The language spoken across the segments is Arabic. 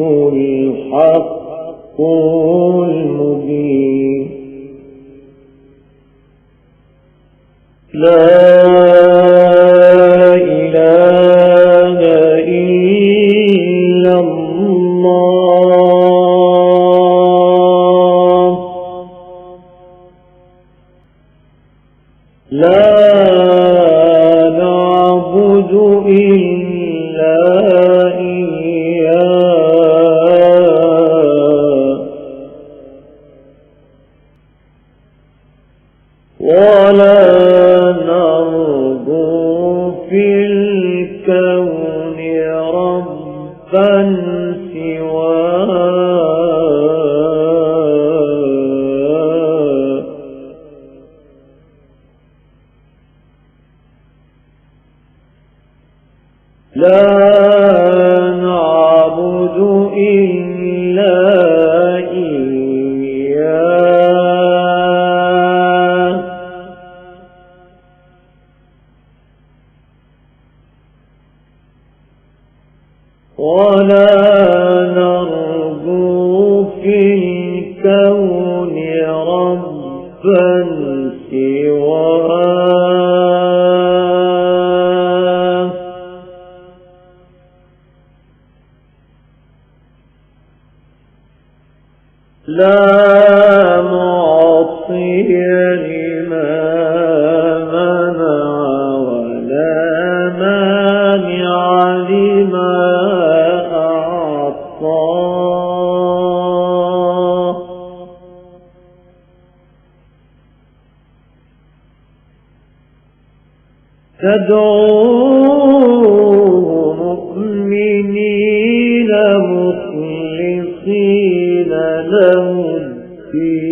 الحق المبين. لا إله إلا الله. لا نعبد إلا في الكون ربا سواه لا ولا نرجو في الكون ربا سواه لا معصي لما منع ولا منع تدعوه مؤمنين مخلصين له الدين.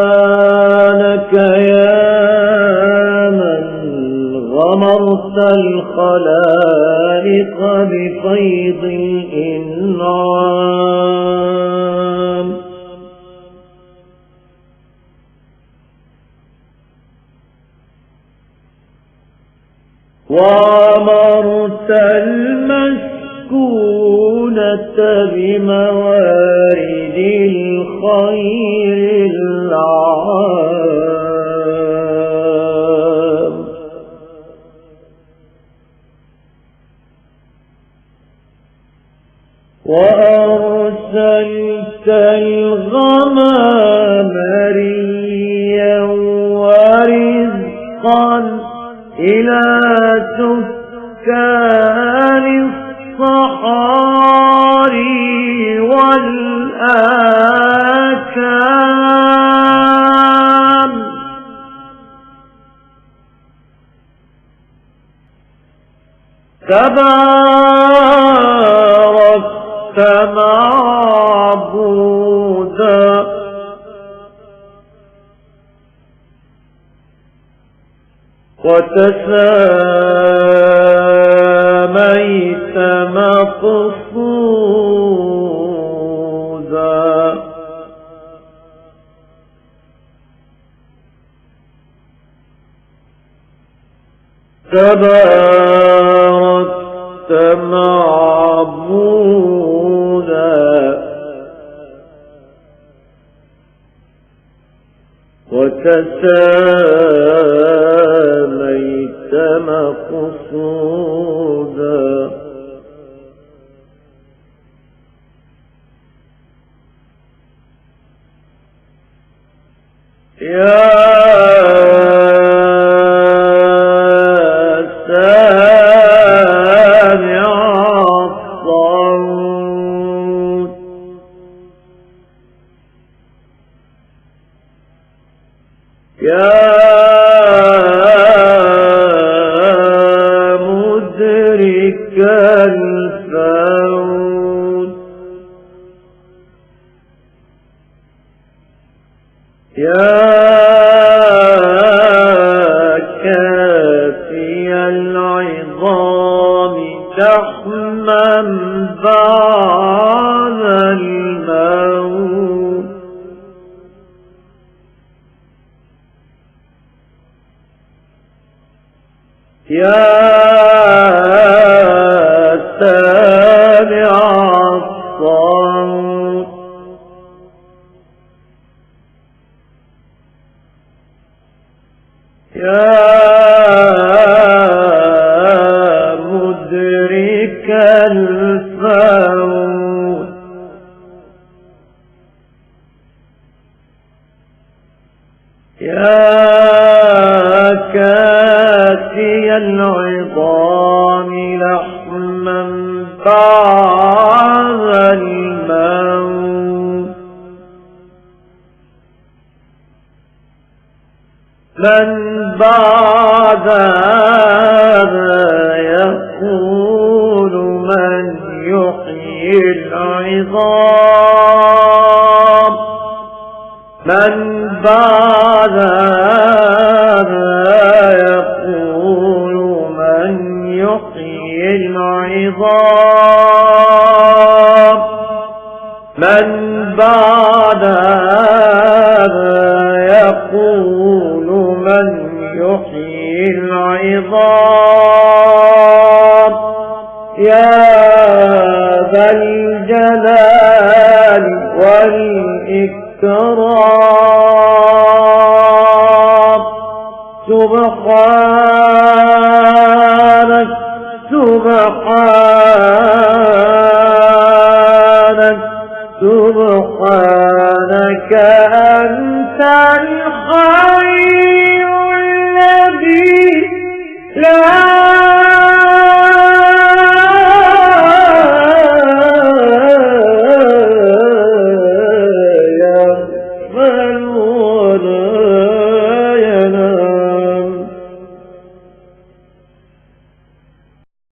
سبحانك يا من غمرت الخلائق فيض الإنعام. وأمرت المسكونة بموارد الخير العام. وأرسلت الغمام ريا ورزقا إلى سكان الصحاري والآكام. تبارك أردت معبودا وتساميت مقصودا. تباركت معبودا تساليت مقصودا. يا الموت يا كافي العظام تحما بعد الموت. يا سامع الصوت يا مدرك الفوت لحما بعد الموت. من بعد هذا يقول من يحيي العظام. من بعد العظام. من بعد هذا يقول من يحيي العظام. يا ذا الجلال والإكرام. سبحانك سبحانك سبحانك.